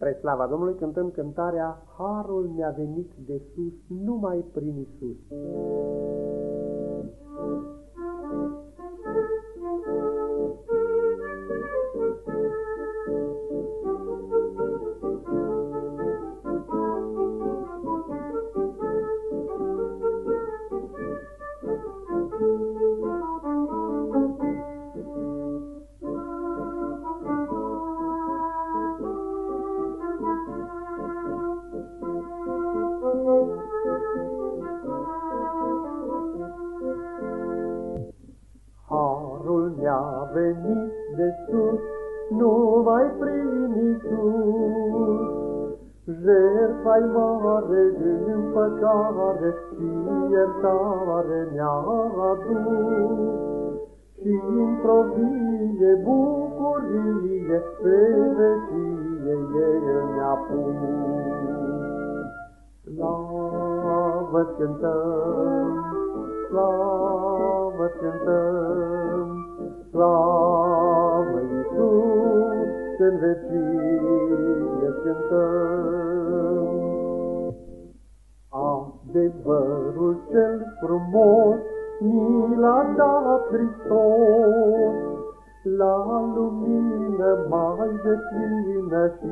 Spre slava Domnului cântăm cântarea Harul mi-a venit de sus numai prin Isus. Harul mi-a venit de sus, nu vai prin Iisus. Jertfa-i mare în păcare și iertare mi-a adus. Și într-o vie bucurie pe vecie El mi-a pus. Slavă cântăm, slavă cântăm, Iisus, în vecie cântăm. Adevărul cel frumos mi l-a dat Hristos, la lumină mai de plină și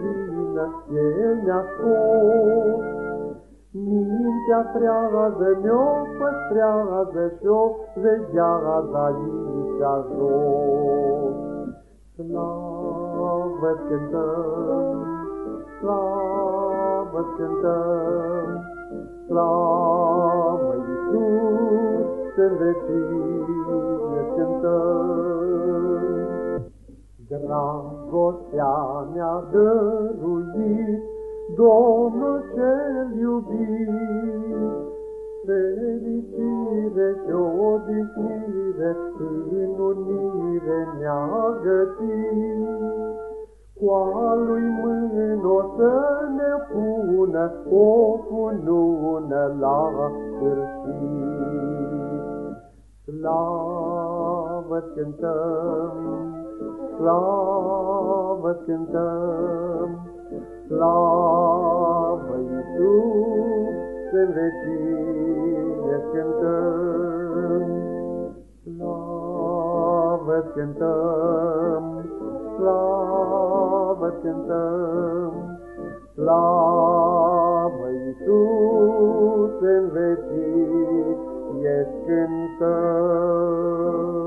divină El ne-a scos. Mintea trează mi-o păstrează și-o veghează aici jos. Slavă cântăm, slavă cântăm, slavă Iisus, în vecie cântăm. Dragostea mi-a dăruit Domnul cel iubit, fericire și odihnire în unire ne-a găsit. Cu a lui mână o să ne pună o cunună la sfârșit. Slavă cântăm, slavă cântăm, Slavă Iisus, în vecie cântăm. Slavă cântăm, slavă cântăm, Slavă Iisus, în vecie cântăm.